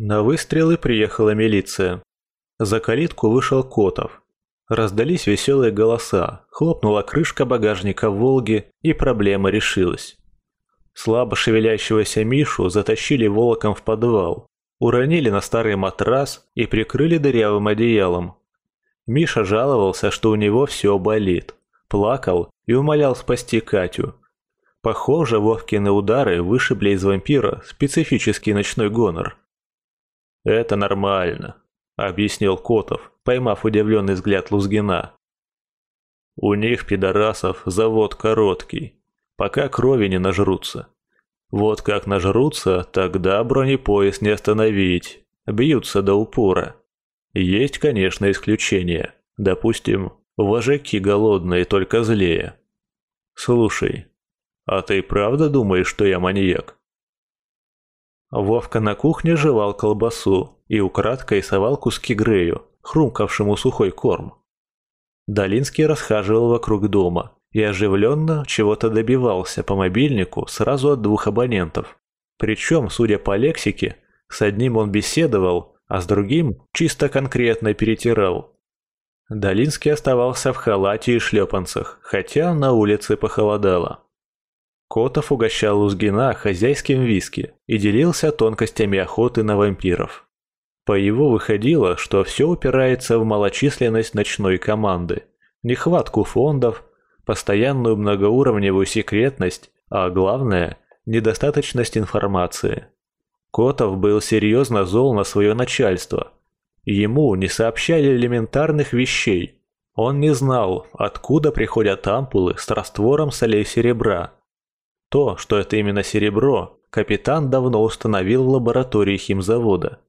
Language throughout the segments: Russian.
На выстрелы приехала милиция. За калитку вышел Котов. Раздались веселые голоса, хлопнула крышка багажника «Волги», и проблема решилась. Слабо шевелящегося Мишу затащили волоком в подвал, уронили на старый матрас и прикрыли дырявым одеялом. Миша жаловался, что у него все болит, плакал и умолял спасти Катю. Похоже, Вовкины удары вышибли из вампира специфический ночной гонор. «Это нормально», — объяснил Котов, поймав удивленный взгляд Лузгина. «У них, пидорасов, завод короткий, пока крови не нажрутся. Вот как нажрутся, тогда бронепоезд не остановить, бьются до упора. Есть, конечно, исключения. Допустим, вожаки голодные, только злее. Слушай, а ты правда думаешь, что я маньяк?» Вовка на кухне жевал колбасу и украдкой совал куски Грею, хрумкавшему сухой корм. Долинский расхаживал вокруг дома и оживленно чего-то добивался по мобильнику сразу от двух абонентов. Причем, судя по лексике, с одним он беседовал, а с другим чисто конкретно перетирал. Долинский оставался в халате и шлепанцах, хотя на улице похолодало. Котов угощал Лузгина хозяйским виски и делился тонкостями охоты на вампиров. По его выходило, что все упирается в малочисленность ночной команды, нехватку фондов, постоянную многоуровневую секретность, а главное – недостаточность информации. Котов был серьезно зол на свое начальство. Ему не сообщали элементарных вещей. Он не знал, откуда приходят ампулы с раствором солей серебра – то, что это именно серебро, капитан давно установил в лаборатории химзавода.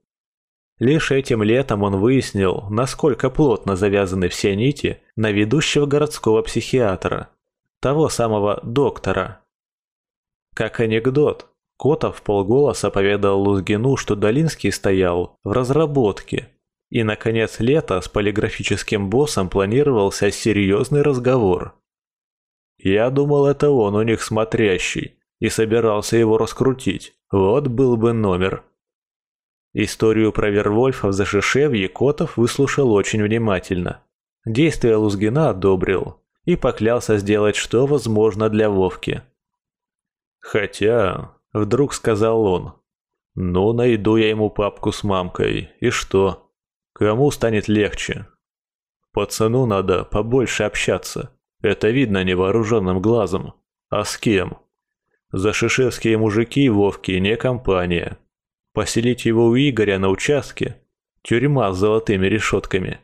Лишь этим летом он выяснил, насколько плотно завязаны все нити на ведущего городского психиатра, того самого доктора. Как анекдот, Котов полголоса поведал Лузгину, что Долинский стоял в разработке, и на конец лета с полиграфическим боссом планировался серьезный разговор. Я думал, это он у них смотрящий, и собирался его раскрутить. Вот был бы номер. Историю про Вервольфа в Зашишевье Котов выслушал очень внимательно. Действия Лузгина одобрил и поклялся сделать что возможно для Вовки. «Хотя», — вдруг сказал он, — «ну, найду я ему папку с мамкой, и что? Кому станет легче? Пацану надо побольше общаться». Это видно невооруженным глазом. А с кем? Зашишевские мужики Вовки не компания. Поселить его у Игоря на участке – тюрьма с золотыми решетками.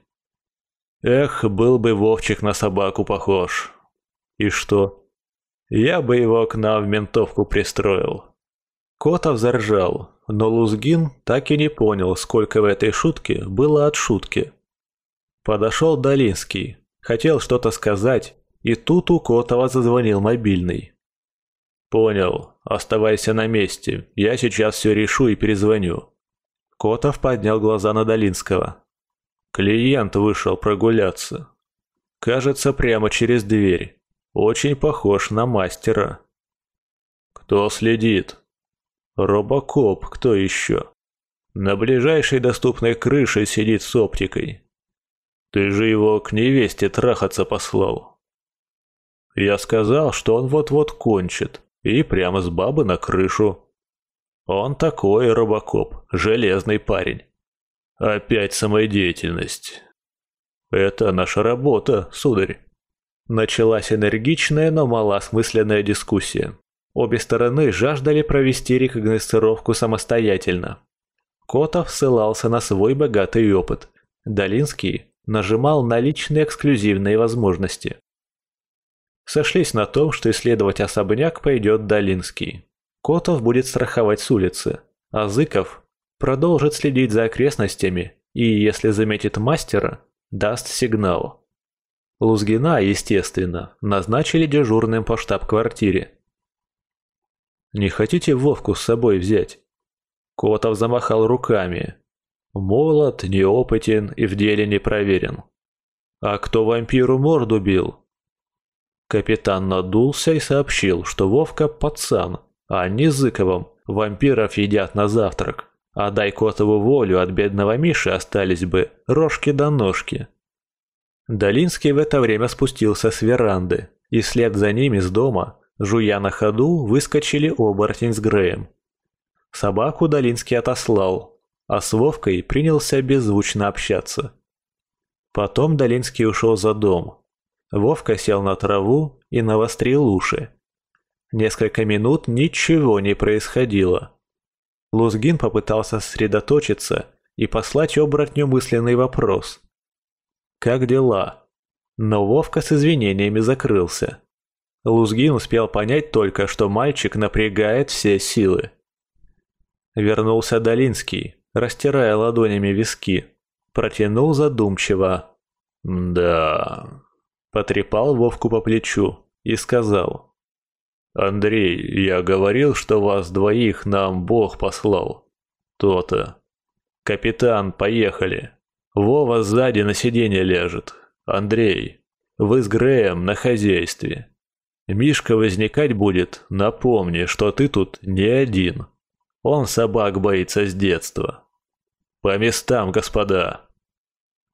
Эх, был бы Вовчик на собаку похож. И что? Я бы его к нам в ментовку пристроил. Котов заржал, но Лузгин так и не понял, сколько в этой шутке было от шутки. Подошел Долинский, хотел что-то сказать, и тут у Котова зазвонил мобильный. «Понял. Оставайся на месте. Я сейчас все решу и перезвоню». Котов поднял глаза на Долинского. Клиент вышел прогуляться. Кажется, прямо через дверь. Очень похож на мастера. Кто следит? Робокоп, кто еще? На ближайшей доступной крыше сидит с оптикой. Ты же его к невесте трахаться послал. Я сказал, что он вот-вот кончит, и прямо с бабы на крышу. Он такой робокоп, железный парень. Опять самодеятельность. Это наша работа, сударь. Началась энергичная, но малосмысленная дискуссия. Обе стороны жаждали провести рекогносцировку самостоятельно. Котов ссылался на свой богатый опыт. Долинский нажимал на личные эксклюзивные возможности. Сошлись на том, что исследовать особняк пойдет Долинский. Котов будет страховать с улицы, а Зыков продолжит следить за окрестностями и, если заметит мастера, даст сигнал. Лузгина, естественно, назначили дежурным по штаб-квартире. «Не хотите Вовку с собой взять?» Котов замахал руками. Молод, неопытен и в деле не проверен. «А кто вампиру морду бил?» Капитан надулся и сообщил, что Вовка пацан, а с Зыковым вампиров едят на завтрак, А дай Котову волю, от бедного Миши остались бы рожки до ножки. Долинский в это время спустился с веранды, и вслед за ними с дома, жуя на ходу, выскочили оборотень с Греем. Собаку Долинский отослал, а с Вовкой принялся беззвучно общаться. Потом Долинский ушел за дом. Вовка сел на траву и навострил уши. Несколько минут ничего не происходило. Лузгин попытался сосредоточиться и послать оборотню мысленный вопрос. «Как дела?» Но Вовка с извинениями закрылся. Лузгин успел понять только, что мальчик напрягает все силы. Вернулся Долинский, растирая ладонями виски. Протянул задумчиво. «Да...» Потрепал Вовку по плечу и сказал. «Андрей, я говорил, что вас двоих нам Бог послал. То-то. Капитан, поехали. Вова сзади на сиденье лежит. Андрей, вы с Греем на хозяйстве. Мишка возникать будет, напомни, что ты тут не один. Он собак боится с детства. По местам, господа.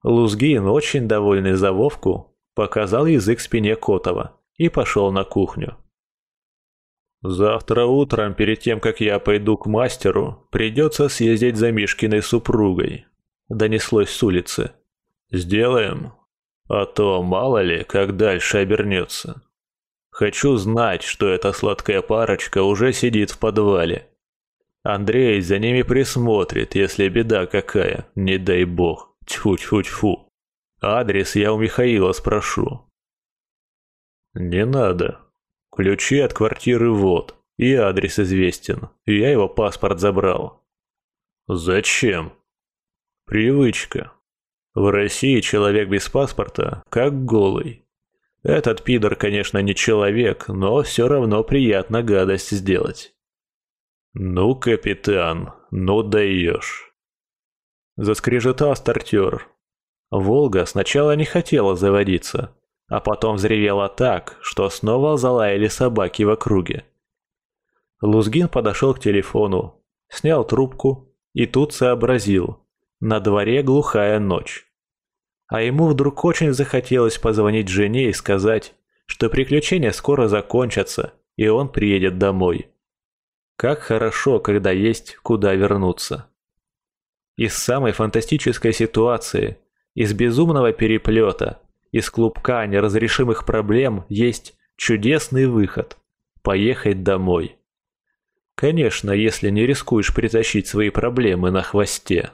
Лузгин, очень довольный за Вовку, показал язык спине Котова и пошел на кухню. Завтра утром, перед тем, как я пойду к мастеру, придется съездить за Мишкиной супругой. Донеслось с улицы. Сделаем. А то мало ли, как дальше обернется. Хочу знать, что эта сладкая парочка уже сидит в подвале. Андрей за ними присмотрит, если беда какая, не дай бог. Тьфу-тьфу-тьфу. Адрес я у Михаила спрошу. Не надо, Ключи от квартиры вот, и адрес известен. Я его паспорт забрал. Зачем? Привычка. В России человек без паспорта как голый. Этот пидор, конечно, не человек, но все равно приятно гадость сделать. Ну, капитан, ну даешь. Заскрежетал стартер. Волга сначала не хотела заводиться, а потом взревела так, что снова залаяли собаки в округе. Лузгин подошел к телефону, снял трубку и тут сообразил. На дворе глухая ночь. А ему вдруг очень захотелось позвонить жене и сказать, что приключения скоро закончатся, и он приедет домой. Как хорошо, когда есть куда вернуться. Из самой фантастической ситуации, из безумного переплета, из клубка неразрешимых проблем есть чудесный выход – поехать домой. Конечно, если не рискуешь притащить свои проблемы на хвосте.